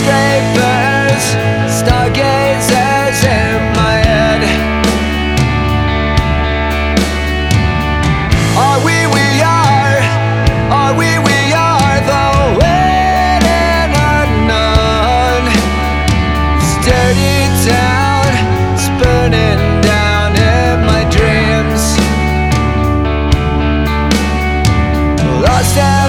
skyscrapers, stargazers in my head. Are we we are? Are we we are the winning or none? Sturdy town, spinning down in my dreams. Lost.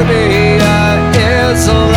Serbia is